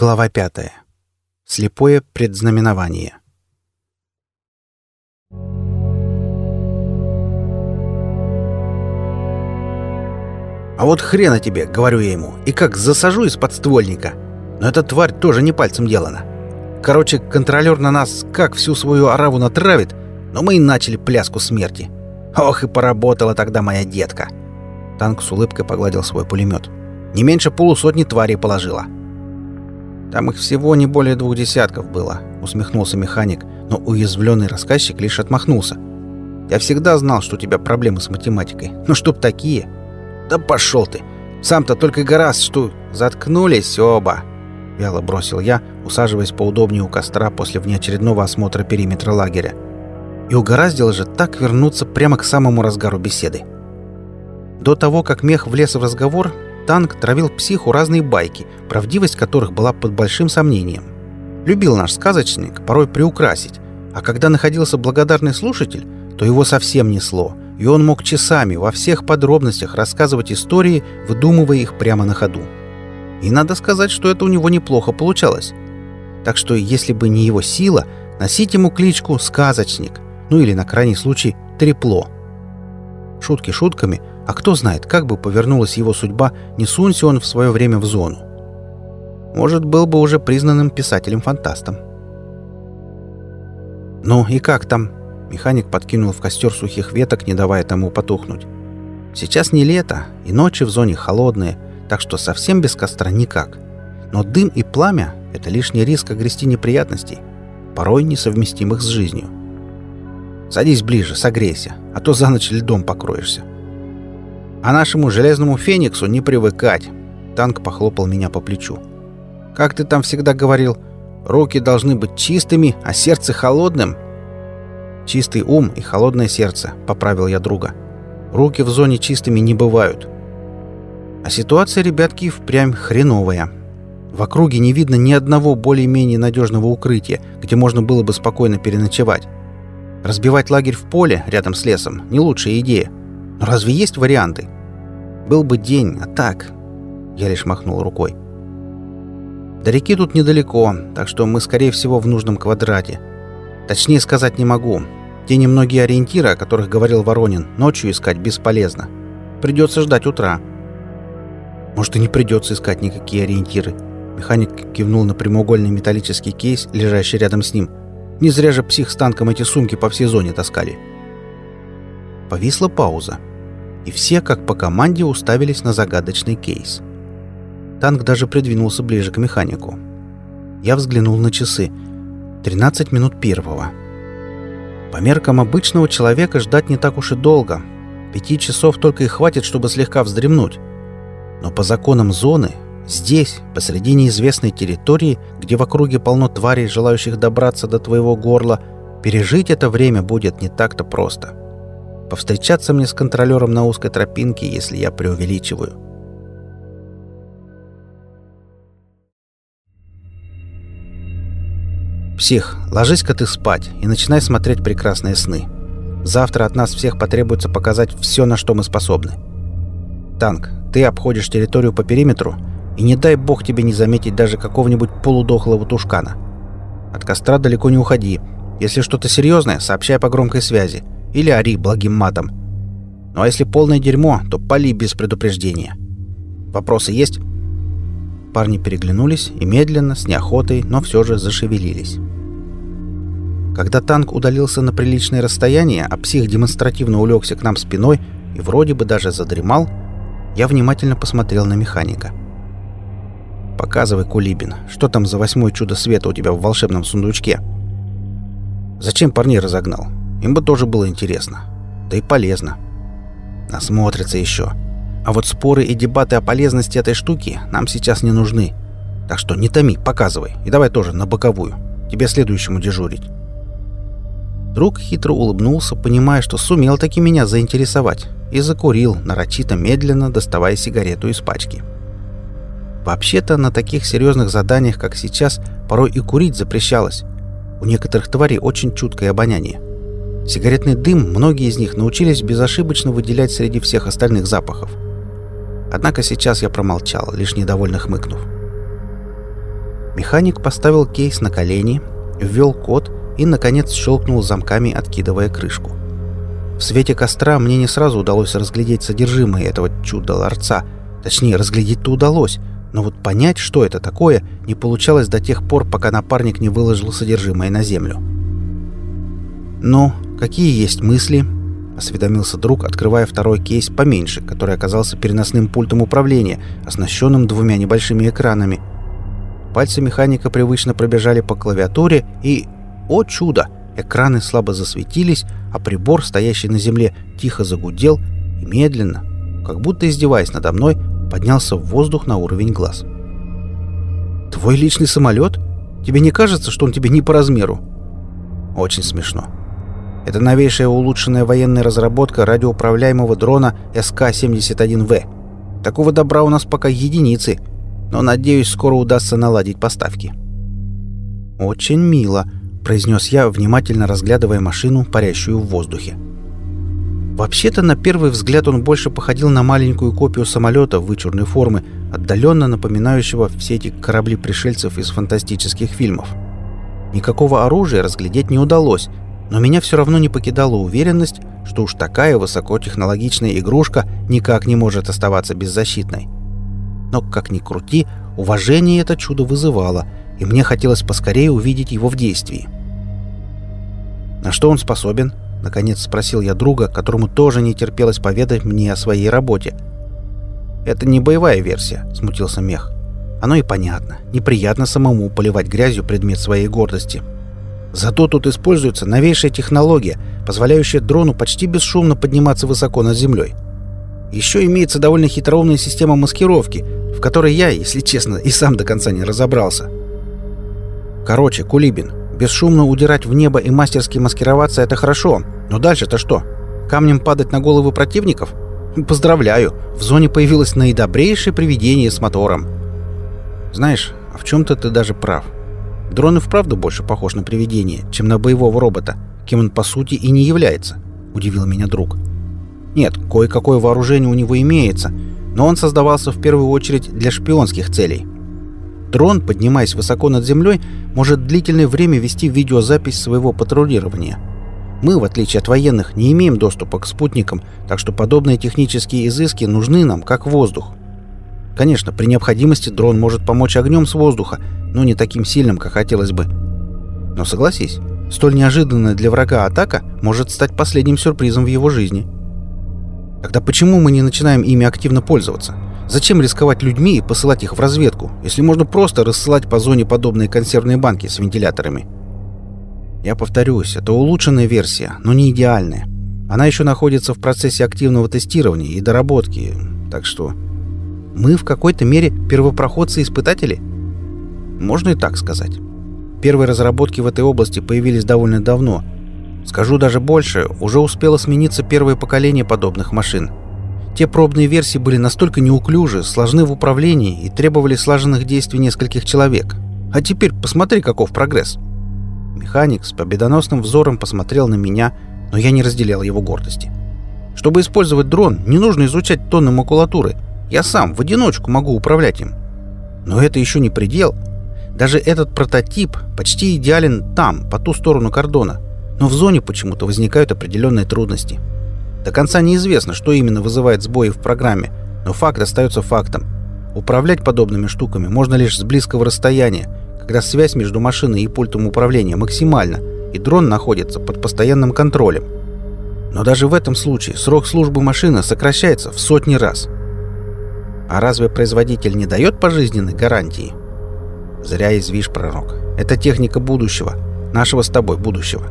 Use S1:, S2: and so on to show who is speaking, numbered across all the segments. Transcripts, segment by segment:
S1: Глава пятая. Слепое предзнаменование. «А вот хрена тебе!» — говорю я ему. «И как засажу из подствольника!» Но эта тварь тоже не пальцем делана. Короче, контролер на нас как всю свою ораву натравит, но мы и начали пляску смерти. Ох, и поработала тогда моя детка. Танк с улыбкой погладил свой пулемет. Не меньше полусотни тварей положила. Там их всего не более двух десятков было, усмехнулся механик, но уязвленный рассказчик лишь отмахнулся. Я всегда знал, что у тебя проблемы с математикой. Ну чтоб такие. Да пошел ты. Сам-то только гораздо, что... Заткнулись оба. Вяло бросил я, усаживаясь поудобнее у костра после внеочередного осмотра периметра лагеря. И угораздило же так вернуться прямо к самому разгару беседы. До того, как мех влез в разговор, Танк травил психу разные байки, правдивость которых была под большим сомнением. Любил наш сказочник порой приукрасить, а когда находился благодарный слушатель, то его совсем несло, и он мог часами во всех подробностях рассказывать истории, выдумывая их прямо на ходу. И надо сказать, что это у него неплохо получалось. Так что, если бы не его сила, носить ему кличку «сказочник», ну или, на крайний случай, «трепло». Шутки шутками, а кто знает, как бы повернулась его судьба, не сунься он в свое время в зону. Может, был бы уже признанным писателем-фантастом. «Ну и как там?» Механик подкинул в костер сухих веток, не давая тому потухнуть. «Сейчас не лето, и ночи в зоне холодные, так что совсем без костра никак. Но дым и пламя — это лишний риск огрести неприятностей, порой несовместимых с жизнью. Садись ближе, согрейся, а то за ночь льдом покроешься. А нашему железному фениксу не привыкать. Танк похлопал меня по плечу. Как ты там всегда говорил, руки должны быть чистыми, а сердце холодным. Чистый ум и холодное сердце, поправил я друга. Руки в зоне чистыми не бывают. А ситуация, ребятки, впрямь хреновая. В округе не видно ни одного более-менее надежного укрытия, где можно было бы спокойно переночевать. Разбивать лагерь в поле рядом с лесом – не лучшая идея. Разве есть варианты? Был бы день, а так... Я лишь махнул рукой. До реки тут недалеко, так что мы, скорее всего, в нужном квадрате. Точнее сказать не могу. Те немногие ориентиры, о которых говорил Воронин, ночью искать бесполезно. Придется ждать утра. Может, и не придется искать никакие ориентиры. Механик кивнул на прямоугольный металлический кейс, лежащий рядом с ним. Не зря же псих с танком эти сумки по всей зоне таскали. Повисла пауза и все, как по команде, уставились на загадочный кейс. Танк даже придвинулся ближе к механику. Я взглянул на часы. 13 минут первого. По меркам обычного человека ждать не так уж и долго. Пяти часов только и хватит, чтобы слегка вздремнуть. Но по законам зоны, здесь, посреди неизвестной территории, где в округе полно тварей, желающих добраться до твоего горла, пережить это время будет не так-то просто. — Повстречаться мне с контролером на узкой тропинке, если я преувеличиваю. «Псих, ложись-ка ты спать и начинай смотреть прекрасные сны. Завтра от нас всех потребуется показать все, на что мы способны. Танк, ты обходишь территорию по периметру, и не дай бог тебе не заметить даже какого-нибудь полудохлого тушкана. От костра далеко не уходи. Если что-то серьезное, сообщай по громкой связи или ори благим матом. Ну а если полное дерьмо, то пали без предупреждения. Вопросы есть?» Парни переглянулись и медленно, с неохотой, но все же зашевелились. Когда танк удалился на приличное расстояние, а псих демонстративно улегся к нам спиной и вроде бы даже задремал, я внимательно посмотрел на механика. «Показывай, Кулибин, что там за восьмое чудо света у тебя в волшебном сундучке?» «Зачем парней разогнал? Им бы тоже было интересно. Да и полезно. Насмотрятся еще. А вот споры и дебаты о полезности этой штуки нам сейчас не нужны. Так что не томи, показывай. И давай тоже на боковую. Тебе следующему дежурить. Друг хитро улыбнулся, понимая, что сумел таки меня заинтересовать, и закурил, нарочито медленно доставая сигарету из пачки. Вообще-то на таких серьезных заданиях, как сейчас, порой и курить запрещалось. У некоторых тварей очень чуткое обоняние. Сигаретный дым многие из них научились безошибочно выделять среди всех остальных запахов. Однако сейчас я промолчал, лишь недовольно хмыкнув. Механик поставил кейс на колени, ввел код и, наконец, щелкнул замками, откидывая крышку. В свете костра мне не сразу удалось разглядеть содержимое этого чуда-ларца. Точнее, разглядеть-то удалось, но вот понять, что это такое, не получалось до тех пор, пока напарник не выложил содержимое на землю. «Ну, какие есть мысли?» — осведомился друг, открывая второй кейс поменьше, который оказался переносным пультом управления, оснащенным двумя небольшими экранами. Пальцы механика привычно пробежали по клавиатуре и... О чудо! Экраны слабо засветились, а прибор, стоящий на земле, тихо загудел и медленно, как будто издеваясь надо мной, поднялся в воздух на уровень глаз. «Твой личный самолет? Тебе не кажется, что он тебе не по размеру?» «Очень смешно. Это новейшая улучшенная военная разработка радиоуправляемого дрона СК-71В. Такого добра у нас пока единицы, но, надеюсь, скоро удастся наладить поставки». «Очень мило», — произнес я, внимательно разглядывая машину, парящую в воздухе. Вообще-то, на первый взгляд он больше походил на маленькую копию самолета вычурной формы, отдаленно напоминающего все эти корабли пришельцев из фантастических фильмов. Никакого оружия разглядеть не удалось, но меня все равно не покидала уверенность, что уж такая высокотехнологичная игрушка никак не может оставаться беззащитной. Но, как ни крути, уважение это чудо вызывало, и мне хотелось поскорее увидеть его в действии. На что он способен? — наконец спросил я друга, которому тоже не терпелось поведать мне о своей работе. «Это не боевая версия», — смутился Мех. «Оно и понятно. Неприятно самому поливать грязью предмет своей гордости. Зато тут используется новейшая технология, позволяющая дрону почти бесшумно подниматься высоко над землей. Еще имеется довольно хитроумная система маскировки, в которой я, если честно, и сам до конца не разобрался. Короче, Кулибин, Бесшумно удирать в небо и мастерски маскироваться — это хорошо. Но дальше-то что? Камнем падать на головы противников? Поздравляю, в зоне появилось наидобрейшее привидение с мотором. Знаешь, а в чем-то ты даже прав. Дрон и вправду больше похож на привидение, чем на боевого робота, кем он по сути и не является, удивил меня друг. Нет, кое-какое вооружение у него имеется, но он создавался в первую очередь для шпионских целей. Дрон, поднимаясь высоко над землей, может длительное время вести видеозапись своего патрулирования. Мы, в отличие от военных, не имеем доступа к спутникам, так что подобные технические изыски нужны нам, как воздух. Конечно, при необходимости дрон может помочь огнем с воздуха, но не таким сильным, как хотелось бы. Но согласись, столь неожиданная для врага атака может стать последним сюрпризом в его жизни. Тогда почему мы не начинаем ими активно пользоваться? Зачем рисковать людьми и посылать их в разведку, если можно просто рассылать по зоне подобные консервные банки с вентиляторами? Я повторюсь, это улучшенная версия, но не идеальная. Она еще находится в процессе активного тестирования и доработки, так что... Мы в какой-то мере первопроходцы-испытатели? Можно и так сказать. Первые разработки в этой области появились довольно давно. Скажу даже больше, уже успело смениться первое поколение подобных машин — те пробные версии были настолько неуклюжи, сложны в управлении и требовали слаженных действий нескольких человек. А теперь посмотри, каков прогресс. Механик с победоносным взором посмотрел на меня, но я не разделял его гордости. Чтобы использовать дрон, не нужно изучать тонны макулатуры. Я сам в одиночку могу управлять им. Но это еще не предел. Даже этот прототип почти идеален там, по ту сторону кордона. Но в зоне почему-то возникают определенные трудности. До конца неизвестно, что именно вызывает сбои в программе, но факт остается фактом. Управлять подобными штуками можно лишь с близкого расстояния, когда связь между машиной и пультом управления максимальна, и дрон находится под постоянным контролем. Но даже в этом случае срок службы машины сокращается в сотни раз. А разве производитель не дает пожизненной гарантии? Зря извишь, пророк. Это техника будущего. Нашего с тобой будущего.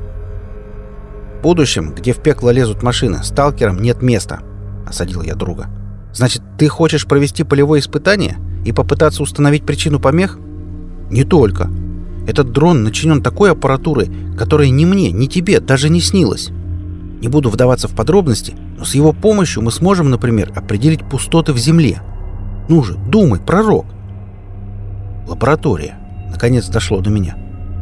S1: В будущем, где в пекло лезут машины, сталкерам нет места», — осадил я друга. «Значит, ты хочешь провести полевое испытание и попытаться установить причину помех?» «Не только. Этот дрон начинен такой аппаратурой, которая ни мне, ни тебе даже не снилась. Не буду вдаваться в подробности, но с его помощью мы сможем, например, определить пустоты в Земле. Ну же, думай, пророк!» «Лаборатория», — наконец дошло до меня.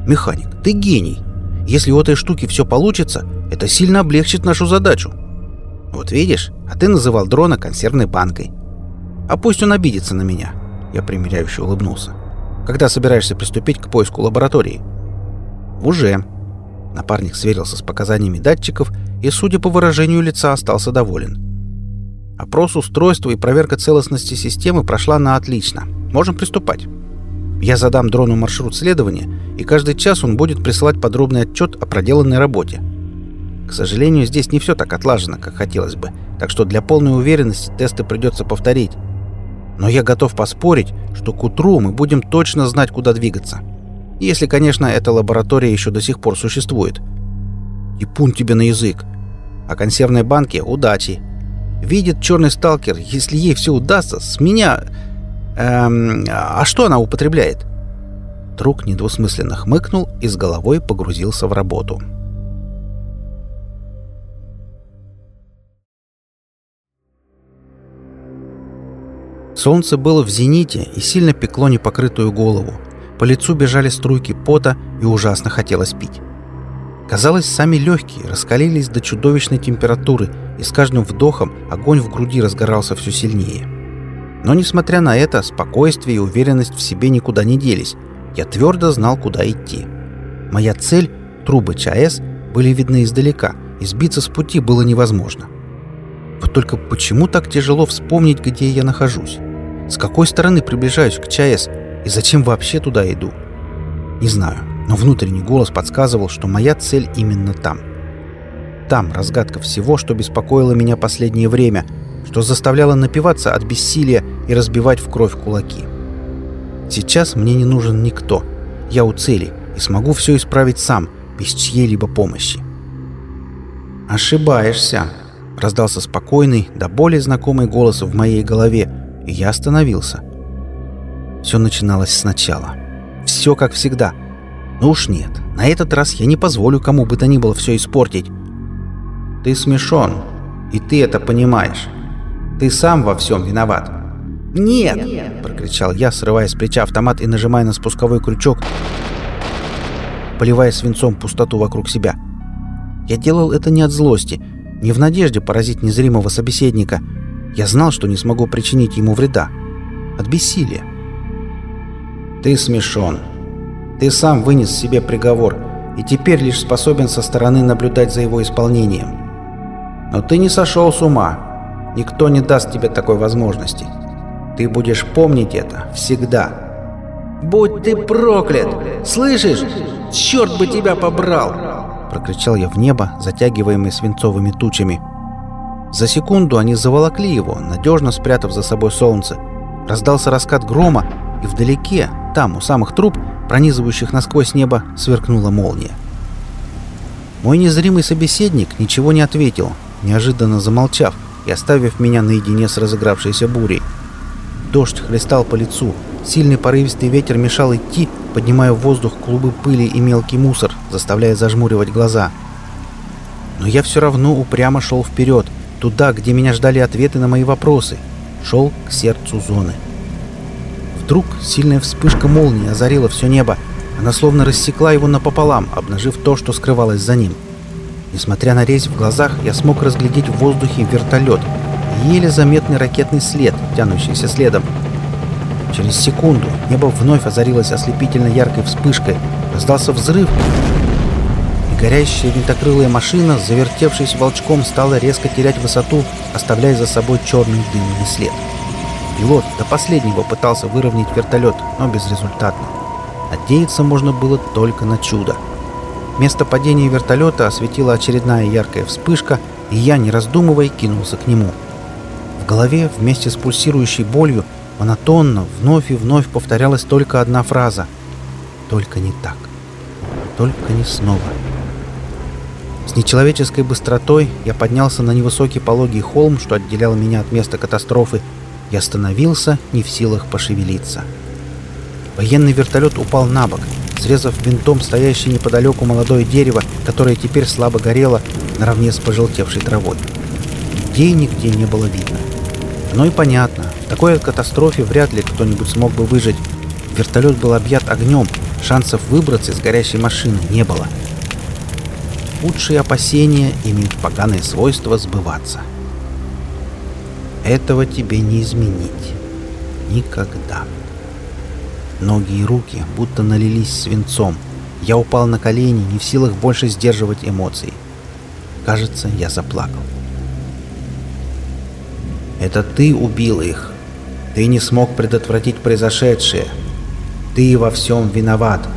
S1: «Механик, ты гений. Если у этой штуки все получится, это сильно облегчит нашу задачу. Вот видишь, а ты называл дрона консервной банкой. А пусть он обидится на меня. Я примиряюще улыбнулся. Когда собираешься приступить к поиску лаборатории?» «Уже». Напарник сверился с показаниями датчиков и, судя по выражению лица, остался доволен. Опрос устройства и проверка целостности системы прошла на отлично. Можем приступать. Я задам дрону маршрут следования, и каждый час он будет присылать подробный отчет о проделанной работе. К сожалению, здесь не все так отлажено, как хотелось бы, так что для полной уверенности тесты придется повторить. Но я готов поспорить, что к утру мы будем точно знать, куда двигаться. Если, конечно, эта лаборатория еще до сих пор существует. И пун тебе на язык. А консервной банке удачи. Видит черный сталкер, если ей все удастся, с меня... Эм, а что она употребляет? Друг недвусмысленно хмыкнул и с головой погрузился в работу. Солнце было в зените и сильно пекло непокрытую голову. По лицу бежали струйки пота и ужасно хотелось пить. Казалось, сами легкие раскалились до чудовищной температуры, и с каждым вдохом огонь в груди разгорался все сильнее. Но, несмотря на это, спокойствие и уверенность в себе никуда не делись. Я твердо знал, куда идти. Моя цель, трубы ЧАЭС, были видны издалека, и сбиться с пути было невозможно. Вот только почему так тяжело вспомнить, где я нахожусь? С какой стороны приближаюсь к ЧАЭС и зачем вообще туда иду? Не знаю, но внутренний голос подсказывал, что моя цель именно там. Там разгадка всего, что беспокоило меня последнее время, что заставляло напиваться от бессилия и разбивать в кровь кулаки. Сейчас мне не нужен никто. Я у цели и смогу все исправить сам, без чьей-либо помощи. «Ошибаешься», — раздался спокойный, да более знакомый голос в моей голове, и я остановился. Все начиналось сначала. Все как всегда. Ну уж нет, на этот раз я не позволю кому бы то ни было все испортить. Ты смешон, и ты это понимаешь. Ты сам во всем виноват. «Нет!» — прокричал я, срывая с плеча автомат и нажимая на спусковой крючок, поливая свинцом пустоту вокруг себя. Я делал это не от злости, не в надежде поразить незримого собеседника. Я знал, что не смогу причинить ему вреда. От бессилия. «Ты смешон. Ты сам вынес себе приговор, и теперь лишь способен со стороны наблюдать за его исполнением. Но ты не сошел с ума. Никто не даст тебе такой возможности. Ты будешь помнить это всегда. «Будь ты проклят! Слышишь? Черт бы тебя побрал!» Прокричал я в небо, затягиваемый свинцовыми тучами. За секунду они заволокли его, надежно спрятав за собой солнце. Раздался раскат грома, и вдалеке, там, у самых труб, пронизывающих насквозь небо, сверкнула молния. Мой незримый собеседник ничего не ответил, неожиданно замолчав и оставив меня наедине с разыгравшейся бурей. Дождь хлестал по лицу, сильный порывистый ветер мешал идти, поднимая в воздух клубы пыли и мелкий мусор, заставляя зажмуривать глаза. Но я все равно упрямо шел вперед, туда, где меня ждали ответы на мои вопросы. Шел к сердцу зоны. Вдруг сильная вспышка молнии озарила все небо. Она словно рассекла его напополам, обнажив то, что скрывалось за ним. Несмотря на резь в глазах, я смог разглядеть в воздухе вертолет и еле заметный ракетный след, тянущийся следом. Через секунду небо вновь озарилось ослепительно яркой вспышкой, раздался взрыв, и горящая винтокрылая машина, завертевшись волчком, стала резко терять высоту, оставляя за собой черный дымный след. Пилот до последнего пытался выровнять вертолет, но безрезультатно. Надеяться можно было только на чудо. Место падения вертолета осветила очередная яркая вспышка, и я, не раздумывая, кинулся к нему. В голове вместе с пульсирующей болью монотонно вновь и вновь повторялась только одна фраза. «Только не так. Только не снова». С нечеловеческой быстротой я поднялся на невысокий пологий холм, что отделял меня от места катастрофы, и остановился, не в силах пошевелиться. Военный вертолет упал на бок, срезав винтом стоящее неподалеку молодое дерево, которое теперь слабо горело наравне с пожелтевшей травой. Людей нигде не было видно. Но и понятно, в такой катастрофе вряд ли кто-нибудь смог бы выжить. Вертолет был объят огнем, шансов выбраться из горящей машины не было. Худшие опасения имеют поганое свойство сбываться. Этого тебе не изменить. Никогда. Ноги и руки будто налились свинцом. Я упал на колени, не в силах больше сдерживать эмоции. Кажется, я заплакал. «Это ты убил их. Ты не смог предотвратить произошедшее. Ты во всем виноват.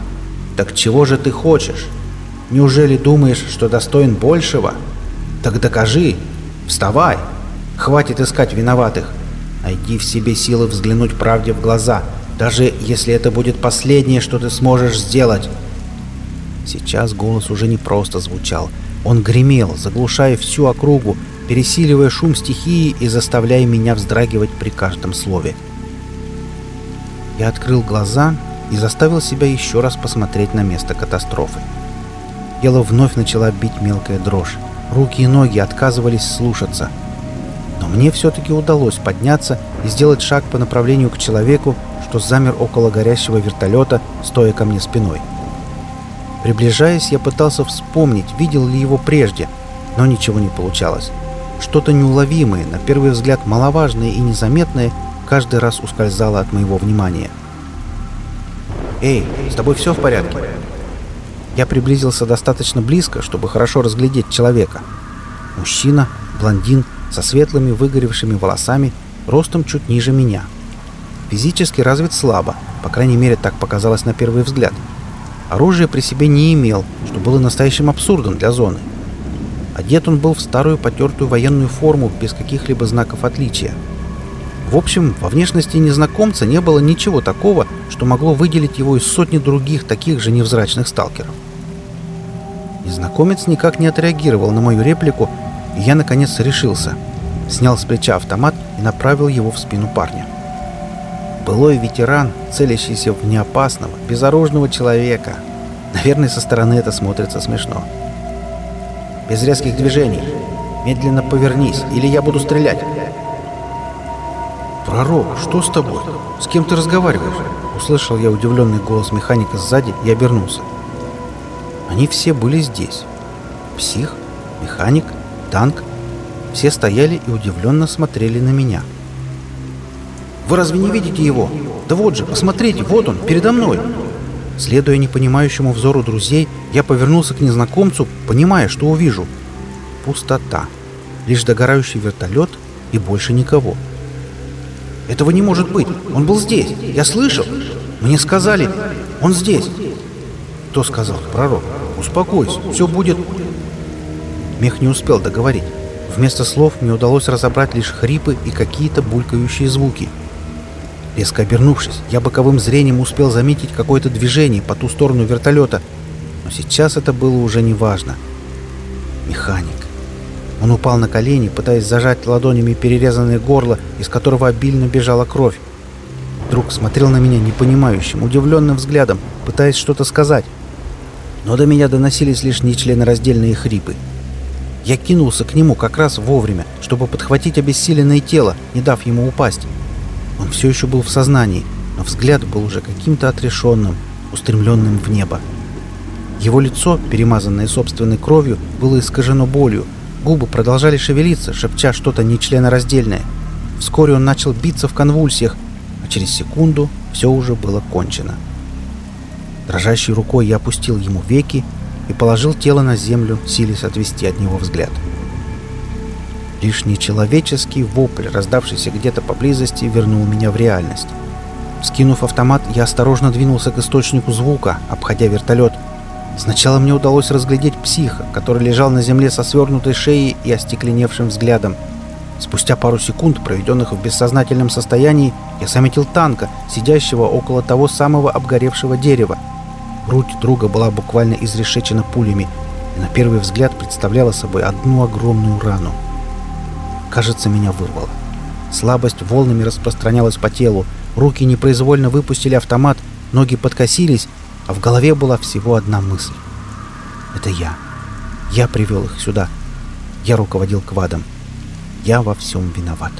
S1: Так чего же ты хочешь? Неужели думаешь, что достоин большего? Так докажи. Вставай. Хватит искать виноватых. Найди в себе силы взглянуть правде в глаза, даже если это будет последнее, что ты сможешь сделать. Сейчас голос уже не просто звучал. Он гремел, заглушая всю округу, пересиливая шум стихии и заставляя меня вздрагивать при каждом слове. Я открыл глаза и заставил себя еще раз посмотреть на место катастрофы. Тело вновь начала бить мелкая дрожь. Руки и ноги отказывались слушаться. Но мне все-таки удалось подняться и сделать шаг по направлению к человеку, что замер около горящего вертолета, стоя ко мне спиной. Приближаясь, я пытался вспомнить, видел ли его прежде, но ничего не получалось. Что-то неуловимое, на первый взгляд маловажное и незаметное, каждый раз ускользало от моего внимания. «Эй, с тобой все в порядке?» Я приблизился достаточно близко, чтобы хорошо разглядеть человека. Мужчина, блондин, со светлыми выгоревшими волосами, ростом чуть ниже меня. Физически развит слабо, по крайней мере так показалось на первый взгляд. Оружия при себе не имел, что было настоящим абсурдом для зоны. Одет он был в старую потертую военную форму без каких-либо знаков отличия. В общем, во внешности незнакомца не было ничего такого, что могло выделить его из сотни других таких же невзрачных сталкеров. Незнакомец никак не отреагировал на мою реплику, я наконец решился. Снял с плеча автомат и направил его в спину парня. Былой ветеран, целящийся в неопасного, безоружного человека. Наверное, со стороны это смотрится смешно. Без резких движений. Медленно повернись, или я буду стрелять. «Пророк, что с тобой? С кем ты разговариваешь?» Услышал я удивленный голос механика сзади и обернулся. Они все были здесь. Псих, механик, танк. Все стояли и удивленно смотрели на меня. «Вы разве не видите его? Да вот же, посмотрите, вот он, передо мной!» Следуя непонимающему взору друзей, я повернулся к незнакомцу, понимая, что увижу. Пустота. Лишь догорающий вертолет и больше никого. «Этого не может быть! Он был здесь! Я слышал! Мне сказали, он здесь!» «Кто сказал? Пророк! Успокойся, все будет...» Мех не успел договорить. Вместо слов мне удалось разобрать лишь хрипы и какие-то булькающие звуки — Резко обернувшись, я боковым зрением успел заметить какое-то движение по ту сторону вертолета, но сейчас это было уже не важно. Механик. Он упал на колени, пытаясь зажать ладонями перерезанное горло, из которого обильно бежала кровь. Друг смотрел на меня непонимающим, удивленным взглядом, пытаясь что-то сказать. Но до меня доносились лишь нечленораздельные хрипы. Я кинулся к нему как раз вовремя, чтобы подхватить обессиленное тело, не дав ему упасть. Он все еще был в сознании, но взгляд был уже каким-то отрешенным, устремленным в небо. Его лицо, перемазанное собственной кровью, было искажено болью. Губы продолжали шевелиться, шепча что-то нечленораздельное. Вскоре он начал биться в конвульсиях, а через секунду все уже было кончено. Дрожащей рукой я опустил ему веки и положил тело на землю, силясь отвести от него взгляд. — Лишь нечеловеческий вопль, раздавшийся где-то поблизости, вернул меня в реальность. Скинув автомат, я осторожно двинулся к источнику звука, обходя вертолет. Сначала мне удалось разглядеть психа, который лежал на земле со свернутой шеей и остекленевшим взглядом. Спустя пару секунд, проведенных в бессознательном состоянии, я заметил танка, сидящего около того самого обгоревшего дерева. Грудь друга была буквально изрешечена пулями и на первый взгляд представляла собой одну огромную рану. Кажется, меня вырвало. Слабость волнами распространялась по телу, руки непроизвольно выпустили автомат, ноги подкосились, а в голове была всего одна мысль. Это я. Я привел их сюда. Я руководил квадом. Я во всем виноват.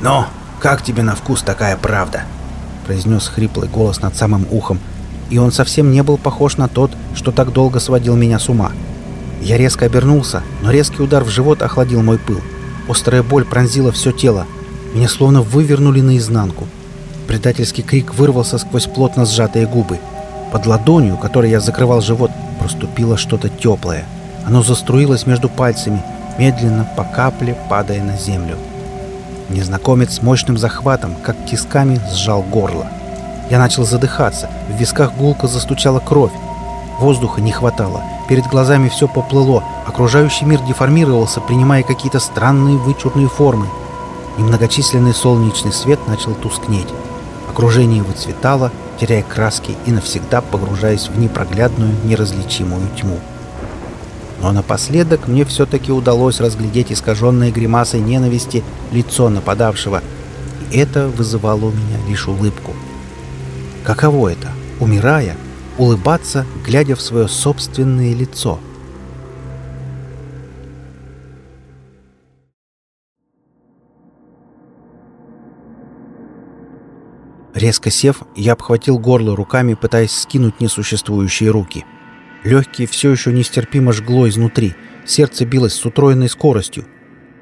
S1: «Ну, как тебе на вкус такая правда?» Произнес хриплый голос над самым ухом, и он совсем не был похож на тот, что так долго сводил меня с ума. Я резко обернулся, но резкий удар в живот охладил мой пыл. Острая боль пронзила все тело. Меня словно вывернули наизнанку. Предательский крик вырвался сквозь плотно сжатые губы. Под ладонью, которой я закрывал живот, проступило что-то теплое. Оно заструилось между пальцами, медленно, по капле, падая на землю. Незнакомец мощным захватом, как тисками, сжал горло. Я начал задыхаться, в висках гулко застучала кровь. Воздуха не хватало, перед глазами все поплыло, окружающий мир деформировался, принимая какие-то странные вычурные формы. Немногочисленный солнечный свет начал тускнеть. Окружение выцветало, теряя краски и навсегда погружаясь в непроглядную, неразличимую тьму. Но напоследок мне все-таки удалось разглядеть искаженное гримасой ненависти лицо нападавшего, и это вызывало у меня лишь улыбку. Каково это, умирая, улыбаться, глядя в свое собственное лицо? Резко сев, я обхватил горло руками, пытаясь скинуть несуществующие руки. Легкие все еще нестерпимо жгло изнутри, сердце билось с утроенной скоростью.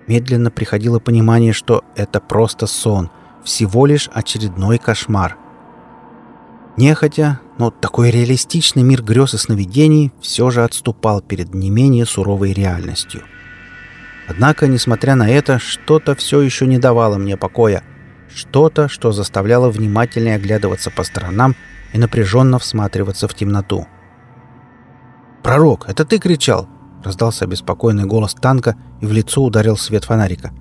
S1: Медленно приходило понимание, что это просто сон, всего лишь очередной кошмар — Нехотя, но такой реалистичный мир грез и сновидений все же отступал перед не менее суровой реальностью. Однако, несмотря на это, что-то все еще не давало мне покоя. Что-то, что заставляло внимательнее оглядываться по сторонам и напряженно всматриваться в темноту. «Пророк, это ты кричал?» — раздался обеспокоенный голос танка, и в лицо ударил свет фонарика.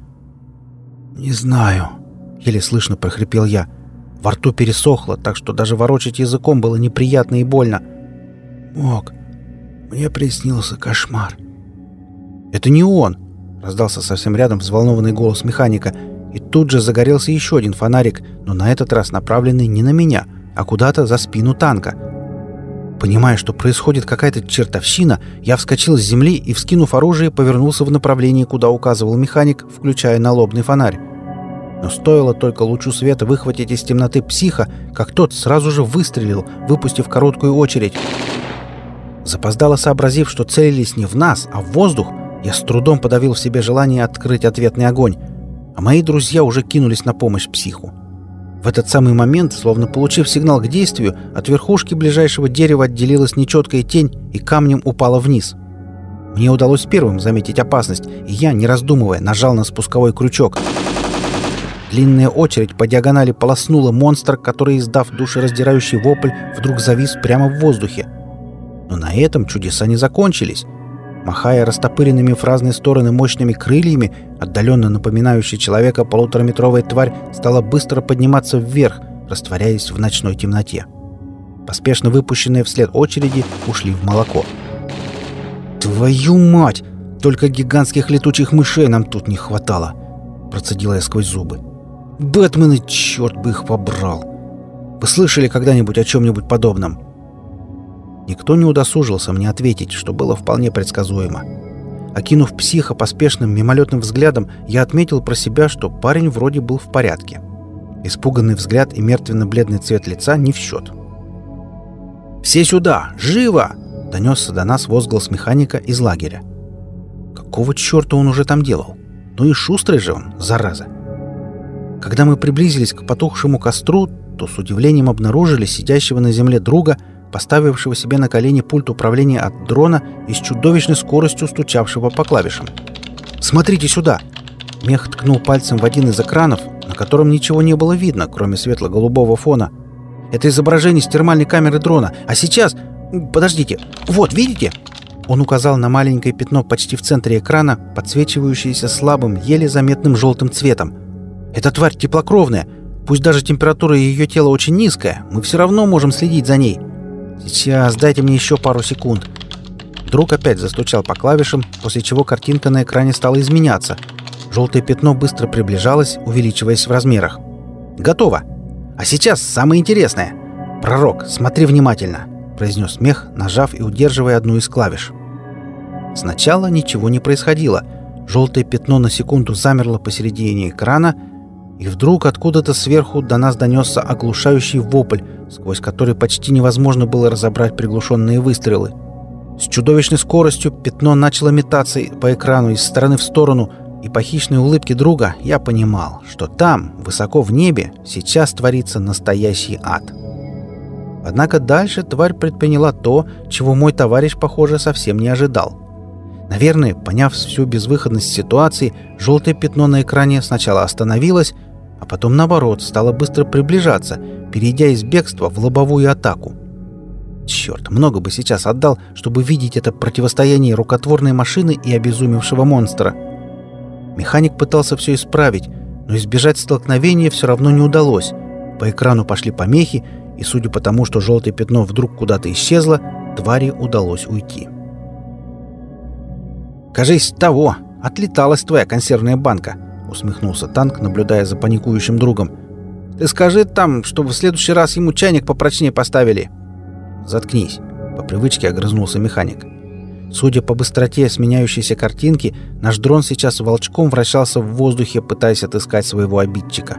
S1: «Не знаю», — еле слышно прохрипел я — во рту пересохло, так что даже ворочать языком было неприятно и больно. «Мог, мне приснился кошмар». «Это не он!» — раздался совсем рядом взволнованный голос механика, и тут же загорелся еще один фонарик, но на этот раз направленный не на меня, а куда-то за спину танка. Понимая, что происходит какая-то чертовщина, я вскочил с земли и, вскинув оружие, повернулся в направлении, куда указывал механик, включая налобный фонарь. Но стоило только лучу света выхватить из темноты психа, как тот сразу же выстрелил, выпустив короткую очередь. Запоздало сообразив, что целились не в нас, а в воздух, я с трудом подавил в себе желание открыть ответный огонь, а мои друзья уже кинулись на помощь психу. В этот самый момент, словно получив сигнал к действию, от верхушки ближайшего дерева отделилась нечеткая тень и камнем упала вниз. Мне удалось первым заметить опасность, и я, не раздумывая, нажал на спусковой крючок — Длинная очередь по диагонали полоснула монстр, который, издав душераздирающий вопль, вдруг завис прямо в воздухе. Но на этом чудеса не закончились. Махая растопыренными в разные стороны мощными крыльями, отдаленно напоминающая человека полутораметровая тварь стала быстро подниматься вверх, растворяясь в ночной темноте. Поспешно выпущенные вслед очереди ушли в молоко. «Твою мать! Только гигантских летучих мышей нам тут не хватало!» Процедила я сквозь зубы. Бэтмены, черт бы их побрал! Вы слышали когда-нибудь о чем-нибудь подобном?» Никто не удосужился мне ответить, что было вполне предсказуемо. Окинув психа поспешным мимолетным взглядом, я отметил про себя, что парень вроде был в порядке. Испуганный взгляд и мертвенно-бледный цвет лица не в счет. «Все сюда! Живо!» — донесся до нас возглас механика из лагеря. Какого черта он уже там делал? Ну и шустрый же он, зараза! Когда мы приблизились к потухшему костру, то с удивлением обнаружили сидящего на земле друга, поставившего себе на колени пульт управления от дрона и с чудовищной скоростью стучавшего по клавишам. «Смотрите сюда!» Мех ткнул пальцем в один из экранов, на котором ничего не было видно, кроме светло-голубого фона. «Это изображение с термальной камеры дрона. А сейчас... Подождите. Вот, видите?» Он указал на маленькое пятно почти в центре экрана, подсвечивающееся слабым, еле заметным желтым цветом – эта тварь теплокровная. Пусть даже температура ее тела очень низкая, мы все равно можем следить за ней. Сейчас, дайте мне еще пару секунд. Друг опять застучал по клавишам, после чего картинка на экране стала изменяться. Желтое пятно быстро приближалось, увеличиваясь в размерах. «Готово! А сейчас самое интересное! Пророк, смотри внимательно!» — произнес мех, нажав и удерживая одну из клавиш. Сначала ничего не происходило. Желтое пятно на секунду замерло посередине экрана, и вдруг откуда-то сверху до нас донесся оглушающий вопль, сквозь который почти невозможно было разобрать приглушенные выстрелы. С чудовищной скоростью пятно начало метаться по экрану из стороны в сторону, и по хищной улыбке друга я понимал, что там, высоко в небе, сейчас творится настоящий ад. Однако дальше тварь предприняла то, чего мой товарищ, похоже, совсем не ожидал. Наверное, поняв всю безвыходность ситуации, желтое пятно на экране сначала остановилось, а потом, наоборот, стало быстро приближаться, перейдя из бегства в лобовую атаку. Черт, много бы сейчас отдал, чтобы видеть это противостояние рукотворной машины и обезумевшего монстра. Механик пытался все исправить, но избежать столкновения все равно не удалось. По экрану пошли помехи, и судя по тому, что желтое пятно вдруг куда-то исчезло, твари удалось уйти. «Кажись, того! Отлеталась твоя консервная банка!» — усмехнулся танк, наблюдая за паникующим другом. «Ты скажи там, чтобы в следующий раз ему чайник попрочнее поставили!» «Заткнись!» — по привычке огрызнулся механик. Судя по быстроте сменяющейся картинки, наш дрон сейчас волчком вращался в воздухе, пытаясь отыскать своего обидчика.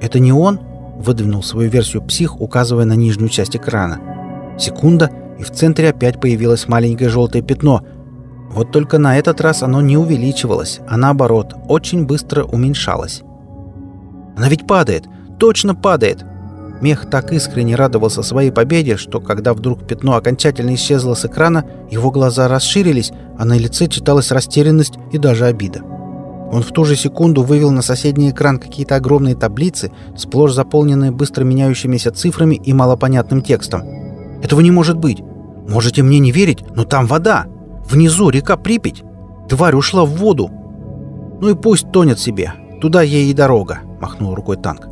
S1: «Это не он?» — выдвинул свою версию псих, указывая на нижнюю часть экрана. Секунда, и в центре опять появилось маленькое желтое пятно — вот только на этот раз оно не увеличивалось, а наоборот, очень быстро уменьшалось. «Она ведь падает! Точно падает!» Мех так искренне радовался своей победе, что когда вдруг пятно окончательно исчезло с экрана, его глаза расширились, а на лице читалась растерянность и даже обида. Он в ту же секунду вывел на соседний экран какие-то огромные таблицы, сплошь заполненные быстро меняющимися цифрами и малопонятным текстом. «Этого не может быть! Можете мне не верить, но там вода!» Внизу река Припять. Тварь ушла в воду. Ну и пусть тонет себе. Туда ей и дорога, махнул рукой танк.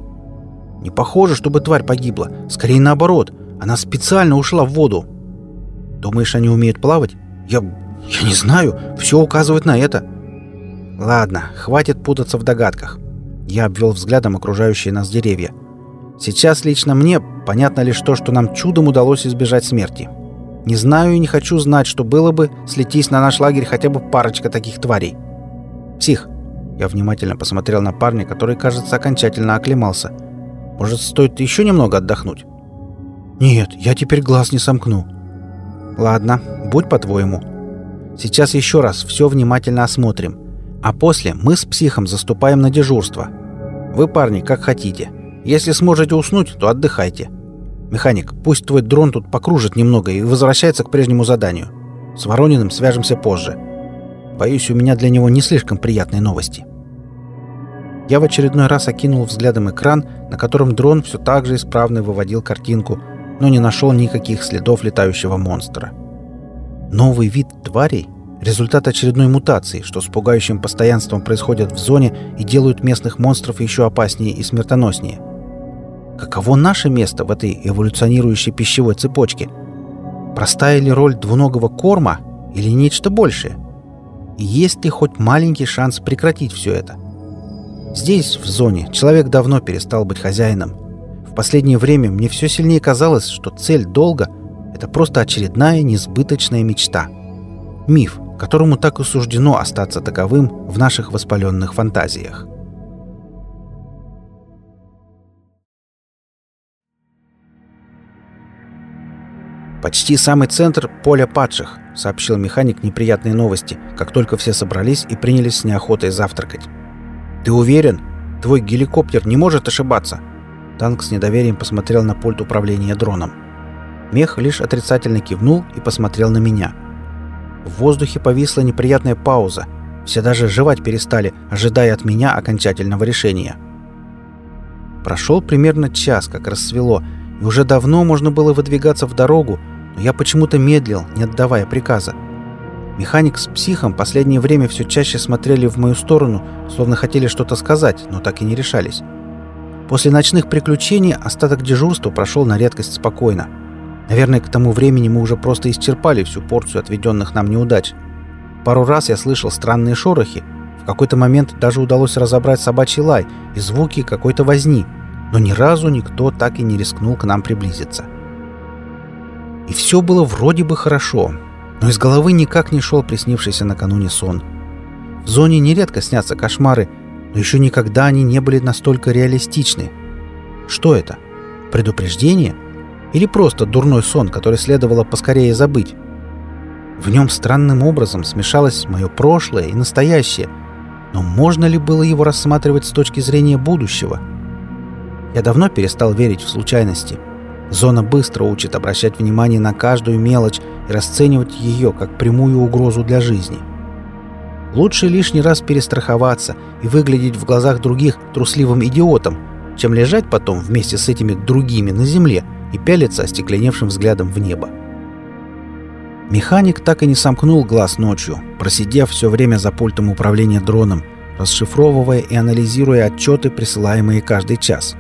S1: Не похоже, чтобы тварь погибла. Скорее наоборот. Она специально ушла в воду. Думаешь, они умеют плавать? Я... я не знаю. Все указывает на это. Ладно, хватит путаться в догадках. Я обвел взглядом окружающие нас деревья. Сейчас лично мне понятно лишь то, что нам чудом удалось избежать смерти. Не знаю и не хочу знать, что было бы, слетись на наш лагерь хотя бы парочка таких тварей. Псих. Я внимательно посмотрел на парня, который, кажется, окончательно оклемался. Может, стоит еще немного отдохнуть? Нет, я теперь глаз не сомкну. Ладно, будь по-твоему. Сейчас еще раз все внимательно осмотрим. А после мы с психом заступаем на дежурство. Вы, парни, как хотите. Если сможете уснуть, то отдыхайте. «Механик, пусть твой дрон тут покружит немного и возвращается к прежнему заданию. С Ворониным свяжемся позже. Боюсь, у меня для него не слишком приятные новости». Я в очередной раз окинул взглядом экран, на котором дрон все так же исправно выводил картинку, но не нашел никаких следов летающего монстра. Новый вид тварей — результат очередной мутации, что с пугающим постоянством происходит в зоне и делают местных монстров еще опаснее и смертоноснее — Каково наше место в этой эволюционирующей пищевой цепочке? Простая ли роль двуногого корма или нечто большее? И есть ли хоть маленький шанс прекратить все это? Здесь, в зоне, человек давно перестал быть хозяином. В последнее время мне все сильнее казалось, что цель долга — это просто очередная несбыточная мечта. Миф, которому так и суждено остаться таковым в наших воспаленных фантазиях. «Почти самый центр поля падших», — сообщил механик неприятные новости, как только все собрались и принялись с неохотой завтракать. «Ты уверен? Твой геликоптер не может ошибаться?» Танк с недоверием посмотрел на пульт управления дроном. Мех лишь отрицательно кивнул и посмотрел на меня. В воздухе повисла неприятная пауза. Все даже жевать перестали, ожидая от меня окончательного решения. Прошел примерно час, как рассвело, и уже давно можно было выдвигаться в дорогу, но я почему-то медлил, не отдавая приказа. Механик с психом последнее время все чаще смотрели в мою сторону, словно хотели что-то сказать, но так и не решались. После ночных приключений остаток дежурства прошел на редкость спокойно. Наверное, к тому времени мы уже просто исчерпали всю порцию отведенных нам неудач. Пару раз я слышал странные шорохи. В какой-то момент даже удалось разобрать собачий лай и звуки какой-то возни, но ни разу никто так и не рискнул к нам приблизиться. И все было вроде бы хорошо, но из головы никак не шел приснившийся накануне сон. В зоне нередко снятся кошмары, но еще никогда они не были настолько реалистичны. Что это? Предупреждение? Или просто дурной сон, который следовало поскорее забыть? В нем странным образом смешалось мое прошлое и настоящее, но можно ли было его рассматривать с точки зрения будущего? Я давно перестал верить в случайности. Зона быстро учит обращать внимание на каждую мелочь и расценивать ее как прямую угрозу для жизни. Лучше лишний раз перестраховаться и выглядеть в глазах других трусливым идиотом, чем лежать потом вместе с этими другими на земле и пялиться остекленевшим взглядом в небо. Механик так и не сомкнул глаз ночью, просидев все время за пультом управления дроном, расшифровывая и анализируя отчеты, присылаемые каждый час.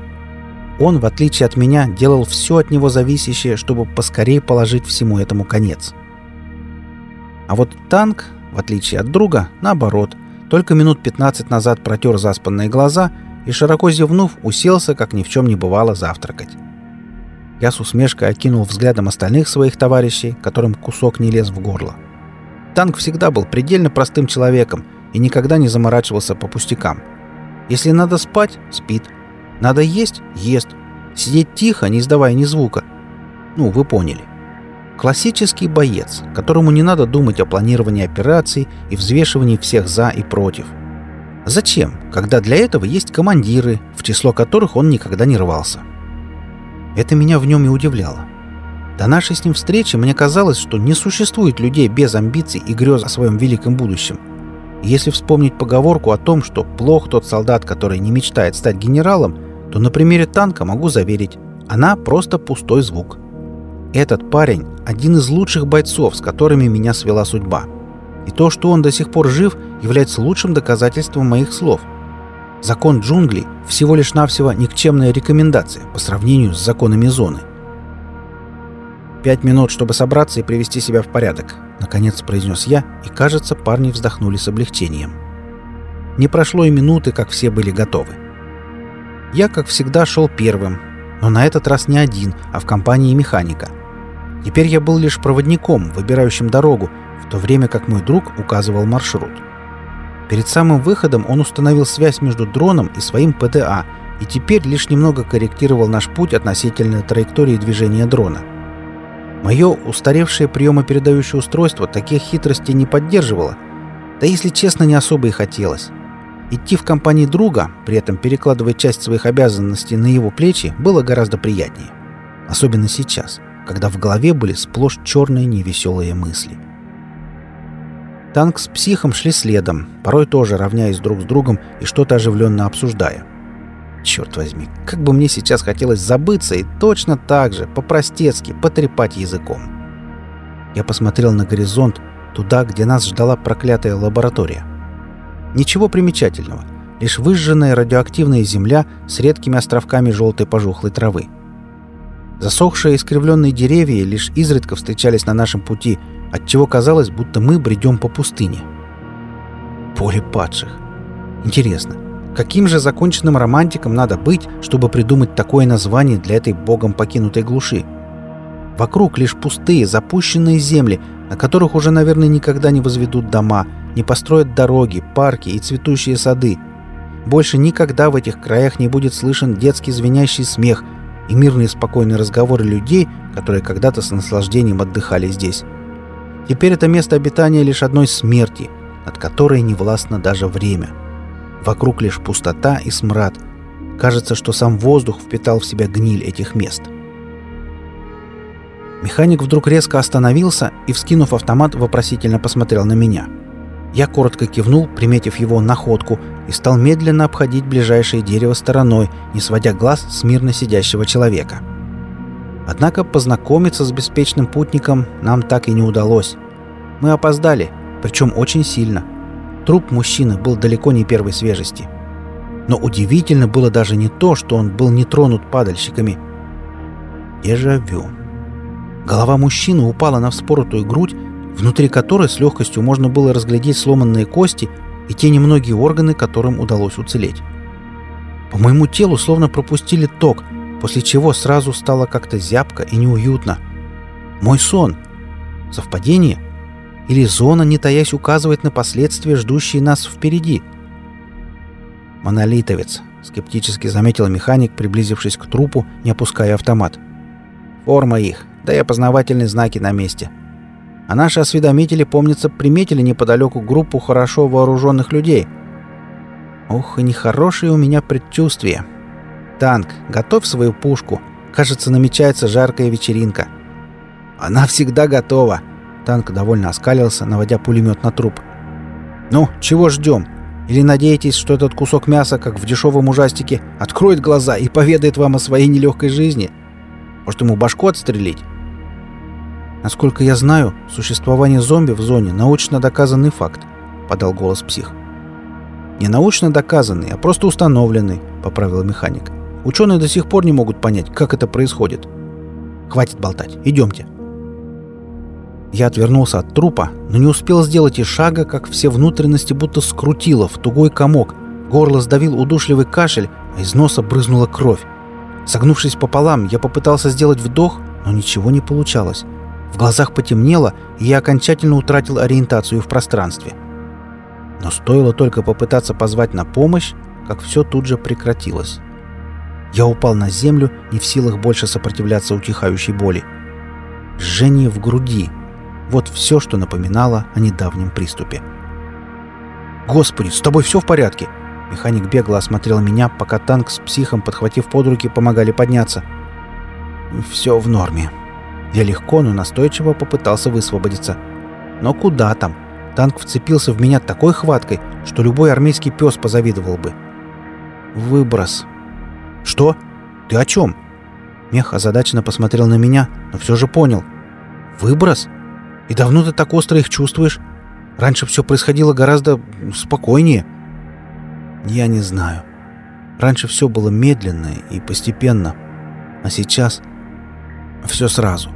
S1: Он, в отличие от меня, делал все от него зависящее, чтобы поскорее положить всему этому конец. А вот танк, в отличие от друга, наоборот, только минут 15 назад протер заспанные глаза и, широко зевнув, уселся, как ни в чем не бывало, завтракать. Я с усмешкой окинул взглядом остальных своих товарищей, которым кусок не лез в горло. Танк всегда был предельно простым человеком и никогда не заморачивался по пустякам. Если надо спать – спит. Надо есть – ест. Сидеть тихо, не издавая ни звука. Ну, вы поняли. Классический боец, которому не надо думать о планировании операций и взвешивании всех «за» и «против». Зачем, когда для этого есть командиры, в число которых он никогда не рвался? Это меня в нем и удивляло. До нашей с ним встречи мне казалось, что не существует людей без амбиций и грез о своем великом будущем. Если вспомнить поговорку о том, что плох тот солдат, который не мечтает стать генералом, то на примере танка могу заверить, она просто пустой звук. Этот парень – один из лучших бойцов, с которыми меня свела судьба. И то, что он до сих пор жив, является лучшим доказательством моих слов – Закон джунглей – всего лишь навсего никчемная рекомендация по сравнению с законами зоны. «Пять минут, чтобы собраться и привести себя в порядок», – наконец произнес я, и, кажется, парни вздохнули с облегчением. Не прошло и минуты, как все были готовы. Я, как всегда, шел первым, но на этот раз не один, а в компании механика. Теперь я был лишь проводником, выбирающим дорогу, в то время как мой друг указывал маршрут. Перед самым выходом он установил связь между дроном и своим ПДА и теперь лишь немного корректировал наш путь относительно траектории движения дрона. Мое устаревшее приемопередающее устройство таких хитростей не поддерживало, да если честно, не особо и хотелось. Идти в компании друга, при этом перекладывая часть своих обязанностей на его плечи, было гораздо приятнее. Особенно сейчас, когда в голове были сплошь черные невеселые мысли. Танк с психом шли следом, порой тоже равняясь друг с другом и что-то оживленно обсуждая. Черт возьми, как бы мне сейчас хотелось забыться и точно так же, по-простецки, потрепать языком. Я посмотрел на горизонт, туда, где нас ждала проклятая лаборатория. Ничего примечательного, лишь выжженная радиоактивная земля с редкими островками желтой пожухлой травы. Засохшие искривленные деревья лишь изредка встречались на нашем пути – отчего казалось, будто мы бредем по пустыне. Поле падших. Интересно, каким же законченным романтиком надо быть, чтобы придумать такое название для этой богом покинутой глуши? Вокруг лишь пустые, запущенные земли, на которых уже, наверное, никогда не возведут дома, не построят дороги, парки и цветущие сады. Больше никогда в этих краях не будет слышен детский звенящий смех и мирные спокойные разговоры людей, которые когда-то с наслаждением отдыхали здесь. Теперь это место обитания лишь одной смерти, над которой не властно даже время. Вокруг лишь пустота и смрад. Кажется, что сам воздух впитал в себя гниль этих мест. Механик вдруг резко остановился и, вскинув автомат, вопросительно посмотрел на меня. Я коротко кивнул, приметив его находку, и стал медленно обходить ближайшее дерево стороной, не сводя глаз с мирно сидящего человека. — Однако познакомиться с беспечным путником нам так и не удалось. Мы опоздали, причем очень сильно. Труп мужчины был далеко не первой свежести. Но удивительно было даже не то, что он был не тронут падальщиками. Дежавю. Голова мужчины упала на вспоротую грудь, внутри которой с легкостью можно было разглядеть сломанные кости и те немногие органы, которым удалось уцелеть. По моему телу словно пропустили ток – после чего сразу стало как-то зябко и неуютно. Мой сон. Совпадение? Или зона, не таясь, указывает на последствия, ждущие нас впереди? «Монолитовец», — скептически заметил механик, приблизившись к трупу, не опуская автомат. «Форма их, да и опознавательные знаки на месте». А наши осведомители, помнится, приметили неподалеку группу хорошо вооруженных людей. Ох, и нехорошее у меня предчувствие. Танк, готовь свою пушку. Кажется, намечается жаркая вечеринка. Она всегда готова. Танк довольно оскалился, наводя пулемет на труп. Ну, чего ждем? Или надеетесь, что этот кусок мяса, как в дешевом ужастике, откроет глаза и поведает вам о своей нелегкой жизни? Может, ему башку отстрелить? Насколько я знаю, существование зомби в зоне научно доказанный факт, подал голос псих. Не научно доказанный, а просто установленный, поправил механик. Ученые до сих пор не могут понять, как это происходит. Хватит болтать, идемте. Я отвернулся от трупа, но не успел сделать и шага, как все внутренности будто скрутило в тугой комок. Горло сдавил удушливый кашель, а из носа брызнула кровь. Согнувшись пополам, я попытался сделать вдох, но ничего не получалось. В глазах потемнело, и я окончательно утратил ориентацию в пространстве. Но стоило только попытаться позвать на помощь, как все тут же прекратилось. Я упал на землю, не в силах больше сопротивляться утихающей боли. Жжение в груди — вот все, что напоминало о недавнем приступе. «Господи, с тобой все в порядке?» Механик бегло осмотрел меня, пока танк с психом, подхватив под руки, помогали подняться. «Все в норме». Я легко, но настойчиво попытался высвободиться. Но куда там? Танк вцепился в меня такой хваткой, что любой армейский пес позавидовал бы. «Выброс». «Что? Ты о чем?» Мех озадаченно посмотрел на меня, но все же понял. «Выброс?» И давно ты так остро их чувствуешь? Раньше все происходило гораздо спокойнее. Я не знаю. Раньше все было медленно и постепенно. А сейчас все сразу.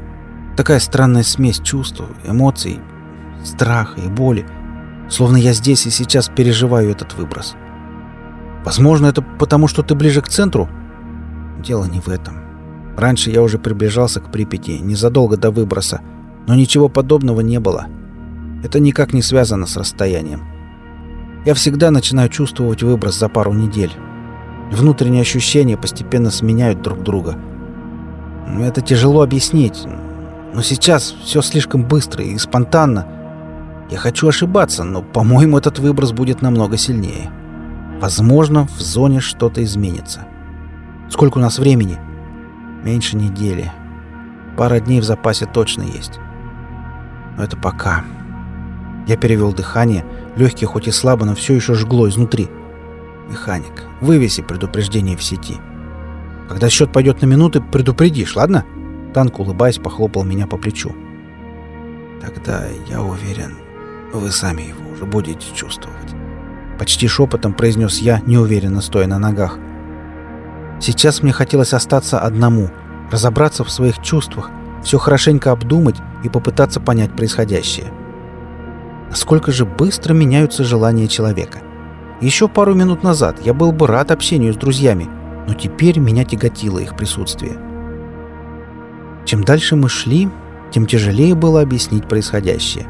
S1: Такая странная смесь чувств, эмоций, страха и боли. Словно я здесь и сейчас переживаю этот выброс. Возможно, это потому, что ты ближе к центру? Дело не в этом. Раньше я уже приближался к Припяти, незадолго до выброса, но ничего подобного не было. Это никак не связано с расстоянием. Я всегда начинаю чувствовать выброс за пару недель. Внутренние ощущения постепенно сменяют друг друга. Это тяжело объяснить, но сейчас все слишком быстро и спонтанно. Я хочу ошибаться, но, по-моему, этот выброс будет намного сильнее. Возможно, в зоне что-то изменится. Сколько у нас времени? Меньше недели. Пара дней в запасе точно есть. Но это пока. Я перевел дыхание. Легкие хоть и слабо, но все еще жгло изнутри. Механик, вывеси предупреждение в сети. Когда счет пойдет на минуты, предупредишь, ладно? Танк, улыбаясь, похлопал меня по плечу. Тогда, я уверен, вы сами его уже будете чувствовать. Почти шепотом произнес я, неуверенно стоя на ногах. Сейчас мне хотелось остаться одному, разобраться в своих чувствах, все хорошенько обдумать и попытаться понять происходящее. Насколько же быстро меняются желания человека. Еще пару минут назад я был бы рад общению с друзьями, но теперь меня тяготило их присутствие. Чем дальше мы шли, тем тяжелее было объяснить происходящее.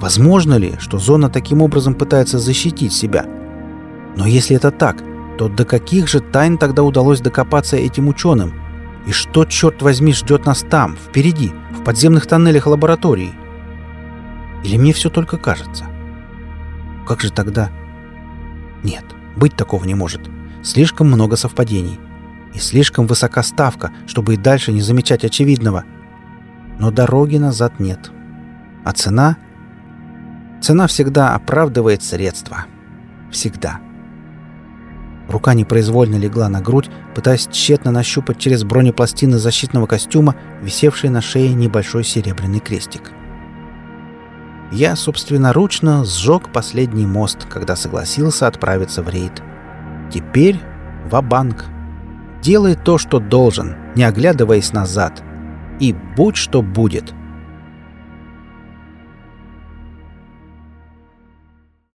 S1: Возможно ли, что зона таким образом пытается защитить себя? Но если это так, то до каких же тайн тогда удалось докопаться этим ученым? И что, черт возьми, ждет нас там, впереди, в подземных тоннелях лаборатории? Или мне все только кажется? Как же тогда? Нет, быть такого не может. Слишком много совпадений. И слишком высока ставка, чтобы и дальше не замечать очевидного. Но дороги назад нет. А цена? Цена всегда оправдывает средства. Всегда. Рука непроизвольно легла на грудь, пытаясь тщетно нащупать через бронепластины защитного костюма, висевший на шее небольшой серебряный крестик. Я собственноручно сжег последний мост, когда согласился отправиться в рейд. Теперь ва-банк. Делай то, что должен, не оглядываясь назад. И будь что будет —